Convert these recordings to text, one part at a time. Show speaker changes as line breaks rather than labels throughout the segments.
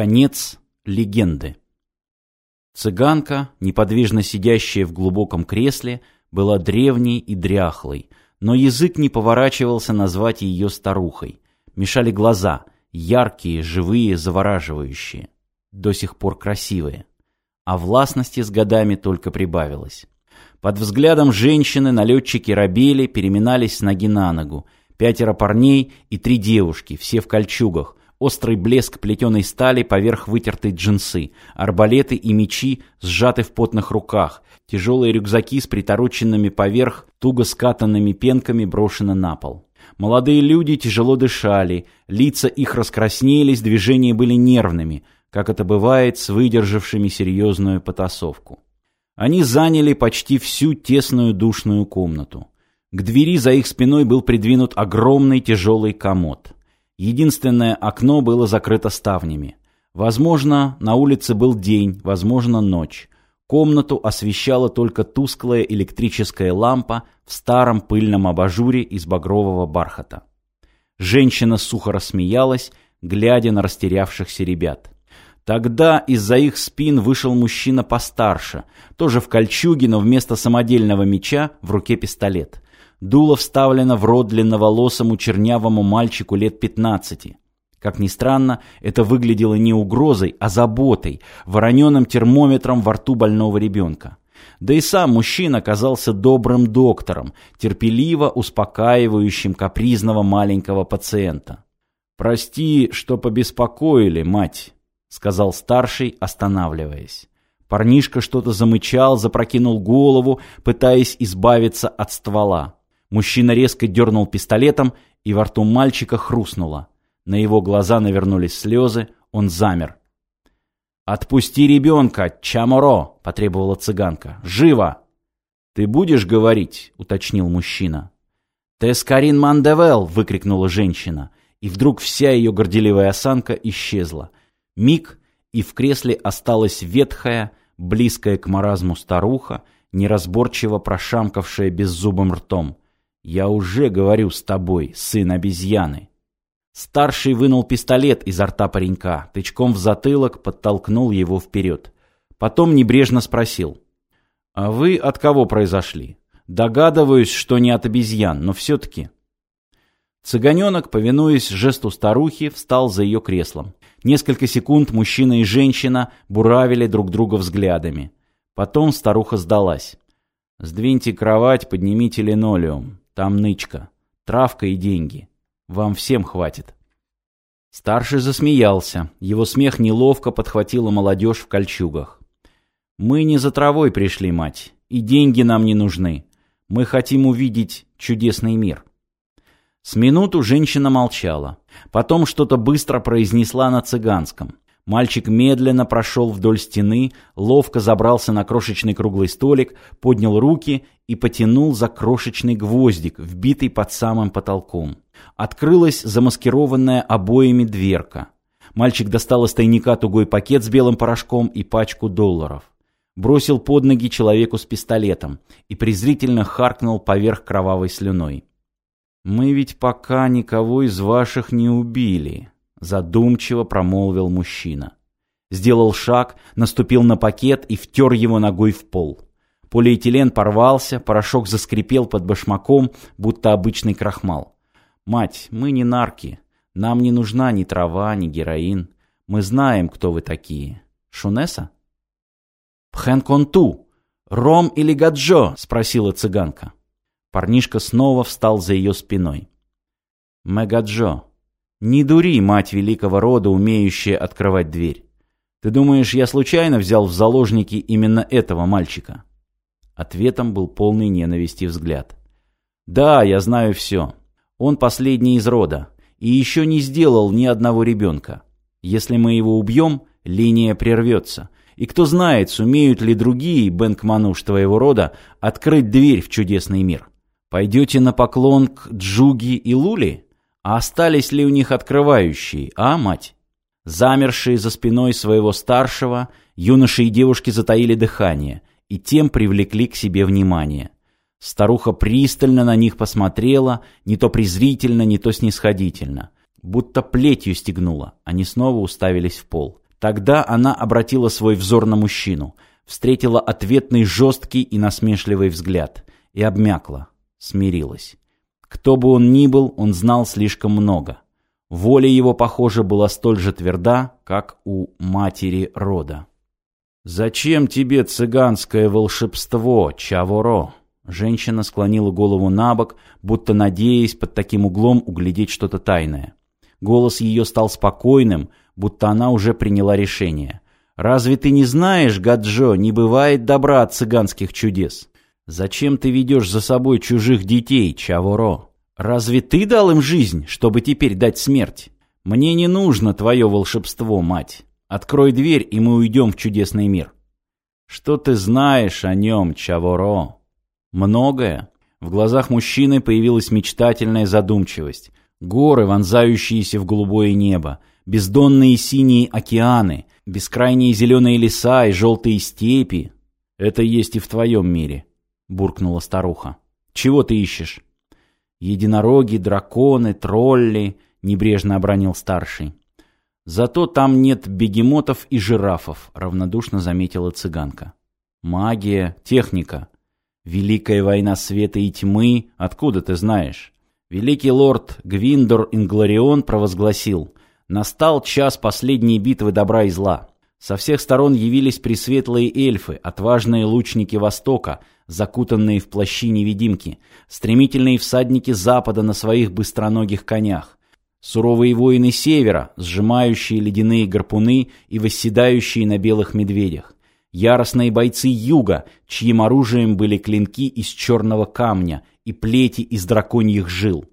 Конец легенды. Цыганка, неподвижно сидящая в глубоком кресле, была древней и дряхлой, но язык не поворачивался назвать ее старухой. Мешали глаза, яркие, живые, завораживающие, до сих пор красивые. А властности с годами только прибавилось. Под взглядом женщины налетчики рабели, переминались с ноги на ногу. Пятеро парней и три девушки, все в кольчугах, острый блеск плетеной стали поверх вытертой джинсы, арбалеты и мечи сжаты в потных руках, тяжелые рюкзаки с притороченными поверх туго скатанными пенками брошены на пол. Молодые люди тяжело дышали, лица их раскраснелись, движения были нервными, как это бывает с выдержавшими серьезную потасовку. Они заняли почти всю тесную душную комнату. К двери за их спиной был придвинут огромный тяжелый комод. Единственное окно было закрыто ставнями. Возможно, на улице был день, возможно, ночь. Комнату освещала только тусклая электрическая лампа в старом пыльном абажуре из багрового бархата. Женщина сухо рассмеялась, глядя на растерявшихся ребят. Тогда из-за их спин вышел мужчина постарше, тоже в кольчуге, но вместо самодельного меча в руке пистолет. Дуло вставлено в рот длинноволосому чернявому мальчику лет пятнадцати. Как ни странно, это выглядело не угрозой, а заботой, вороненым термометром во рту больного ребенка. Да и сам мужчина оказался добрым доктором, терпеливо успокаивающим капризного маленького пациента. «Прости, что побеспокоили, мать», — сказал старший, останавливаясь. Парнишка что-то замычал, запрокинул голову, пытаясь избавиться от ствола. Мужчина резко дернул пистолетом, и во рту мальчика хрустнуло. На его глаза навернулись слезы, он замер. «Отпусти ребенка, Чаморо!» — потребовала цыганка. «Живо!» «Ты будешь говорить?» — уточнил мужчина. «Тескарин Мандевел!» — выкрикнула женщина. И вдруг вся ее горделивая осанка исчезла. Миг, и в кресле осталась ветхая, близкая к маразму старуха, неразборчиво прошамкавшая беззубым ртом. «Я уже говорю с тобой, сын обезьяны!» Старший вынул пистолет изо рта паренька, тычком в затылок подтолкнул его вперед. Потом небрежно спросил. «А вы от кого произошли? Догадываюсь, что не от обезьян, но все-таки...» Цыганенок, повинуясь жесту старухи, встал за ее креслом. Несколько секунд мужчина и женщина буравили друг друга взглядами. Потом старуха сдалась. «Сдвиньте кровать, поднимите линолеум. Там нычка. Травка и деньги. Вам всем хватит». Старший засмеялся. Его смех неловко подхватила молодежь в кольчугах. «Мы не за травой пришли, мать, и деньги нам не нужны. Мы хотим увидеть чудесный мир». С минуту женщина молчала. Потом что-то быстро произнесла на цыганском. Мальчик медленно прошел вдоль стены, ловко забрался на крошечный круглый столик, поднял руки и потянул за крошечный гвоздик, вбитый под самым потолком. Открылась замаскированная обоями дверка. Мальчик достал из тайника тугой пакет с белым порошком и пачку долларов. Бросил под ноги человеку с пистолетом и презрительно харкнул поверх кровавой слюной. «Мы ведь пока никого из ваших не убили», — задумчиво промолвил мужчина. Сделал шаг, наступил на пакет и втер его ногой в пол. Полиэтилен порвался, порошок заскрипел под башмаком, будто обычный крахмал. «Мать, мы не нарки. Нам не нужна ни трава, ни героин. Мы знаем, кто вы такие. Шунеса?» «Пхенконту! Ром или Гаджо?» — спросила цыганка. Парнишка снова встал за ее спиной. «Мегаджо, не дури, мать великого рода, умеющая открывать дверь. Ты думаешь, я случайно взял в заложники именно этого мальчика?» Ответом был полный ненависти взгляд. «Да, я знаю все. Он последний из рода и еще не сделал ни одного ребенка. Если мы его убьем, линия прервется. И кто знает, сумеют ли другие бэнкмануш твоего рода открыть дверь в чудесный мир. Пойдете на поклон к Джуги и Лули? А остались ли у них открывающие, а, мать? Замершие за спиной своего старшего, юноши и девушки затаили дыхание и тем привлекли к себе внимание. Старуха пристально на них посмотрела, не то презрительно, не то снисходительно. Будто плетью стегнула, они снова уставились в пол. Тогда она обратила свой взор на мужчину, встретила ответный жесткий и насмешливый взгляд и обмякла, смирилась. Кто бы он ни был, он знал слишком много. Воля его, похоже, была столь же тверда, как у матери рода. «Зачем тебе цыганское волшебство, Чаворо?» Женщина склонила голову на бок, будто надеясь под таким углом углядеть что-то тайное. Голос ее стал спокойным, будто она уже приняла решение. «Разве ты не знаешь, Гаджо, не бывает добра от цыганских чудес? Зачем ты ведешь за собой чужих детей, Чаворо? Разве ты дал им жизнь, чтобы теперь дать смерть? Мне не нужно твое волшебство, мать. Открой дверь, и мы уйдем в чудесный мир». «Что ты знаешь о нем, Чаворо?» Многое. В глазах мужчины появилась мечтательная задумчивость. Горы, вонзающиеся в голубое небо, бездонные синие океаны, бескрайние зеленые леса и желтые степи. Это есть и в твоем мире, буркнула старуха. Чего ты ищешь? Единороги, драконы, тролли, небрежно обронил старший. Зато там нет бегемотов и жирафов, равнодушно заметила цыганка. Магия, техника. Великая война света и тьмы, откуда ты знаешь? Великий лорд Гвиндор Ингларион провозгласил «Настал час последней битвы добра и зла». Со всех сторон явились пресветлые эльфы, отважные лучники Востока, закутанные в плащи-невидимки, стремительные всадники Запада на своих быстроногих конях, суровые воины Севера, сжимающие ледяные гарпуны и восседающие на белых медведях, Яростные бойцы юга, чьим оружием были клинки из черного камня и плети из драконьих жил.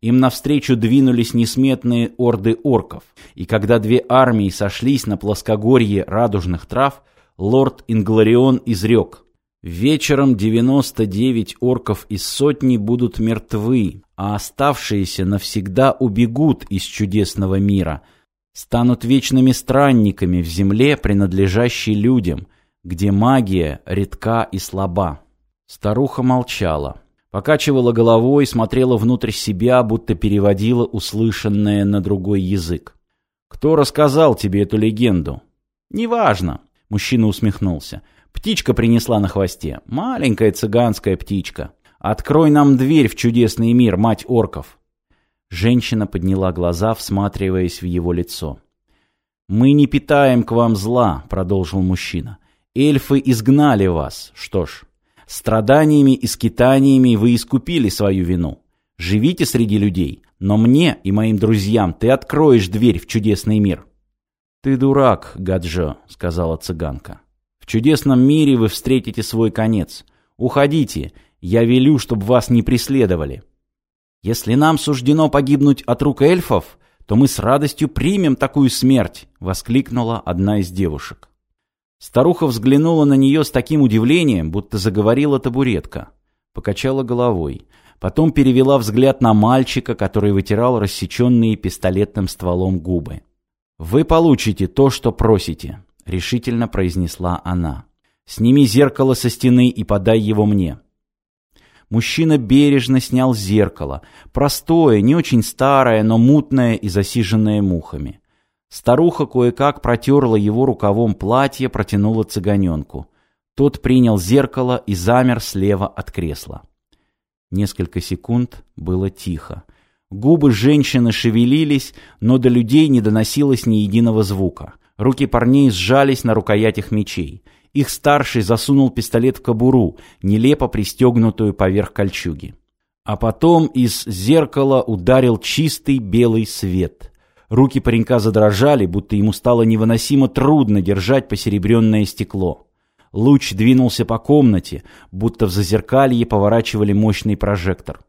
Им навстречу двинулись несметные орды орков, и когда две армии сошлись на плоскогорье радужных трав, лорд Ингларион изрек «Вечером 99 орков из сотни будут мертвы, а оставшиеся навсегда убегут из чудесного мира, станут вечными странниками в земле, принадлежащей людям, где магия редка и слаба. Старуха молчала, покачивала головой, смотрела внутрь себя, будто переводила услышанное на другой язык. «Кто рассказал тебе эту легенду?» «Неважно», — мужчина усмехнулся. «Птичка принесла на хвосте. Маленькая цыганская птичка. Открой нам дверь в чудесный мир, мать орков». Женщина подняла глаза, всматриваясь в его лицо. «Мы не питаем к вам зла», — продолжил мужчина. Эльфы изгнали вас. Что ж, страданиями и скитаниями вы искупили свою вину. Живите среди людей, но мне и моим друзьям ты откроешь дверь в чудесный мир. Ты дурак, Гаджо, сказала цыганка. В чудесном мире вы встретите свой конец. Уходите, я велю, чтобы вас не преследовали. Если нам суждено погибнуть от рук эльфов, то мы с радостью примем такую смерть, воскликнула одна из девушек. Старуха взглянула на нее с таким удивлением, будто заговорила табуретка. Покачала головой. Потом перевела взгляд на мальчика, который вытирал рассеченные пистолетным стволом губы. «Вы получите то, что просите», — решительно произнесла она. «Сними зеркало со стены и подай его мне». Мужчина бережно снял зеркало. Простое, не очень старое, но мутное и засиженное мухами. Старуха кое-как протерла его рукавом платья, протянула цыганенку. Тот принял зеркало и замер слева от кресла. Несколько секунд было тихо. Губы женщины шевелились, но до людей не доносилось ни единого звука. Руки парней сжались на рукоятях мечей. Их старший засунул пистолет в кобуру, нелепо пристегнутую поверх кольчуги. А потом из зеркала ударил чистый белый свет — Руки паренька задрожали, будто ему стало невыносимо трудно держать посеребренное стекло. Луч двинулся по комнате, будто в зазеркалье поворачивали мощный прожектор.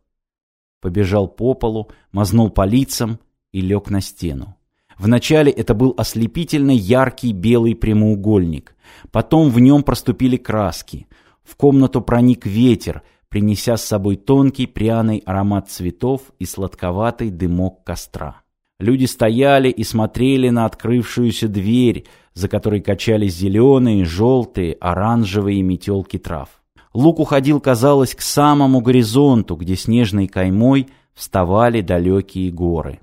Побежал по полу, мазнул по лицам и лег на стену. Вначале это был ослепительно яркий белый прямоугольник. Потом в нем проступили краски. В комнату проник ветер, принеся с собой тонкий пряный аромат цветов и сладковатый дымок костра. Люди стояли и смотрели на открывшуюся дверь, за которой качались зеленые, желтые, оранжевые метелки трав. Лук уходил, казалось, к самому горизонту, где снежной каймой вставали далекие горы.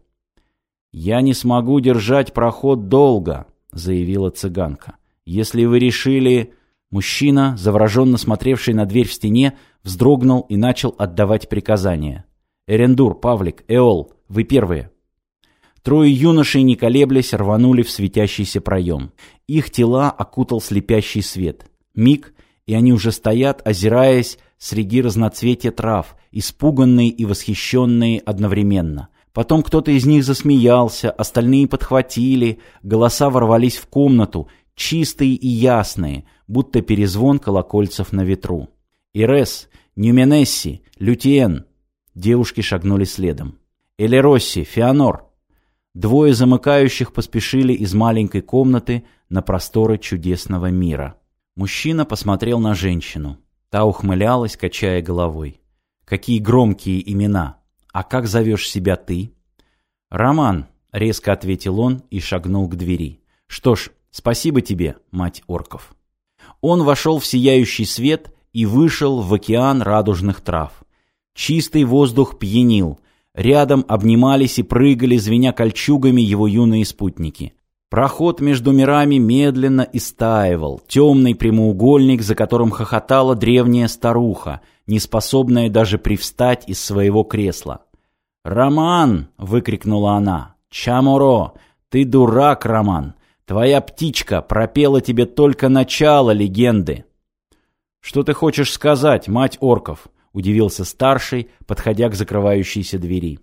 «Я не смогу держать проход долго», — заявила цыганка. «Если вы решили...» Мужчина, завороженно смотревший на дверь в стене, вздрогнул и начал отдавать приказания. «Эрендур, Павлик, Эол, вы первые!» Трое юношей, не колеблясь, рванули в светящийся проем. Их тела окутал слепящий свет. Миг, и они уже стоят, озираясь среди разноцветия трав, испуганные и восхищенные одновременно. Потом кто-то из них засмеялся, остальные подхватили, голоса ворвались в комнату, чистые и ясные, будто перезвон колокольцев на ветру. «Ирес, Нюменесси, Лютиен!» Девушки шагнули следом. «Элеросси, Феонор!» Двое замыкающих поспешили из маленькой комнаты на просторы чудесного мира. Мужчина посмотрел на женщину. Та ухмылялась, качая головой. «Какие громкие имена! А как зовешь себя ты?» «Роман», — резко ответил он и шагнул к двери. «Что ж, спасибо тебе, мать орков». Он вошел в сияющий свет и вышел в океан радужных трав. Чистый воздух пьянил, Рядом обнимались и прыгали, звеня кольчугами, его юные спутники. Проход между мирами медленно истаивал, темный прямоугольник, за которым хохотала древняя старуха, неспособная даже привстать из своего кресла. «Роман!» — выкрикнула она. «Чаморо! Ты дурак, Роман! Твоя птичка пропела тебе только начало легенды!» «Что ты хочешь сказать, мать орков?» — удивился старший, подходя к закрывающейся двери.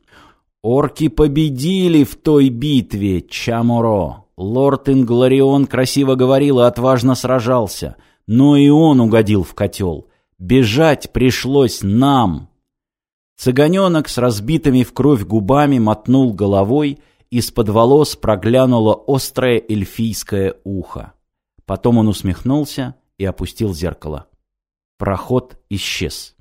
«Орки победили в той битве, Чаморо. Лорд Ингларион красиво говорил и отважно сражался, но и он угодил в котел. Бежать пришлось нам». Цыганенок с разбитыми в кровь губами мотнул головой, из-под волос проглянуло острое эльфийское ухо. Потом он усмехнулся и опустил зеркало. Проход исчез.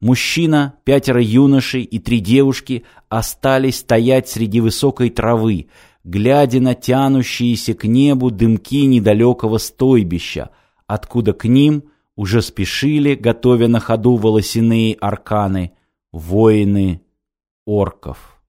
Мужчина, пятеро юношей и три девушки остались стоять среди высокой травы, глядя на тянущиеся к небу дымки недалекого стойбища, откуда к ним уже спешили, готовя на ходу волосяные арканы, воины орков.